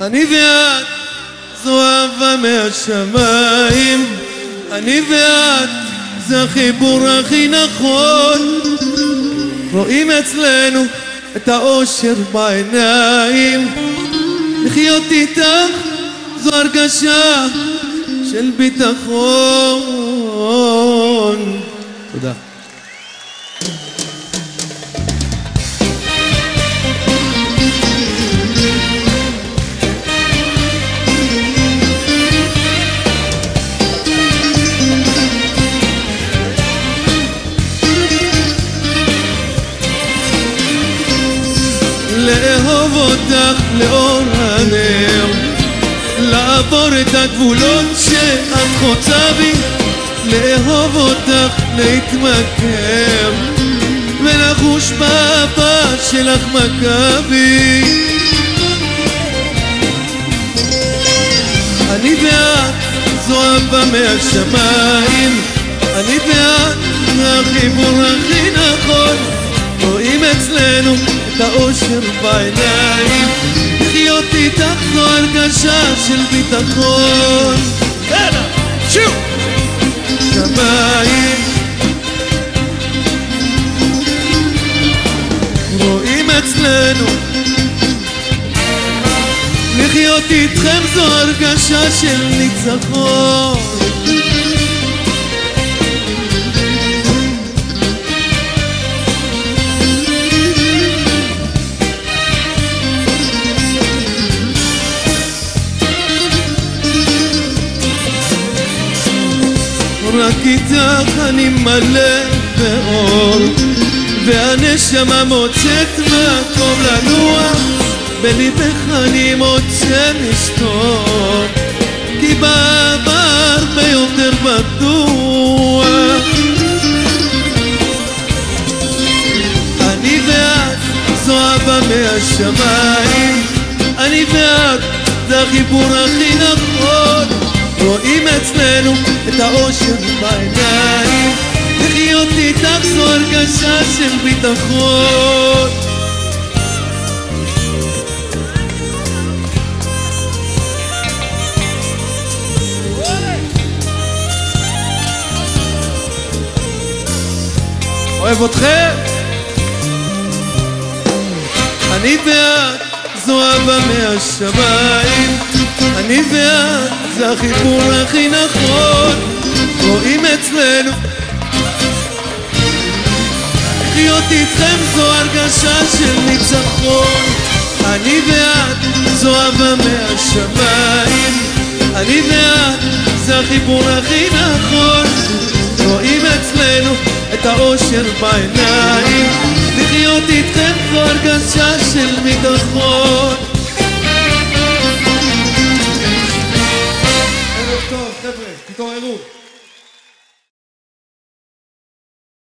אני ואת זו אהבה מהשמיים. אני ואת זה החיבור הכי נכון. רואים אצלנו את האושר בעיניים. לחיות איתך זו הרגשה של ביטחון. תודה לאהוב אותך לאור הנר. לעבור את הגבולות שאת חוצה בי לאהוב אותך להתמכר. ולחוש באהבה שלך מכבי. אני ואת זו אהבה מהשמיים אני ואת החיבור הכי נכון את האושר בעיניים. לחיות איתך זו הרגשה של ביטחון. יאללה, שו! שמיים. רואים אצלנו. לחיות איתכם זו הרגשה של ניצחון רק איתך אני מלא באור והנשמה מוצאת מקום לנוח בליבך אני מוצא מסתור כי בעבר הרבה יותר בטוח. אני ואת זו אהבה מהשמיים אני ואת זה החיבור הכי נכון רואים אצלנו את האושר בעיניים. לחיות איתך זו הרגשה של ביטחון. אוהב אתכם? אני ואת זו אהבה מהשמיים אני ואת זה החיבור הכי נכון רואים אצלנו. לחיות איתכם זו הרגשה של ניצחון. אני ואת זו אהבה מהשמיים. אני ואת זה החיבור הכי נכון. רואים אצלנו את האושר בעיניים. לחיות איתכם זו הרגשה של ביטחון Christophe, très près, tu t'en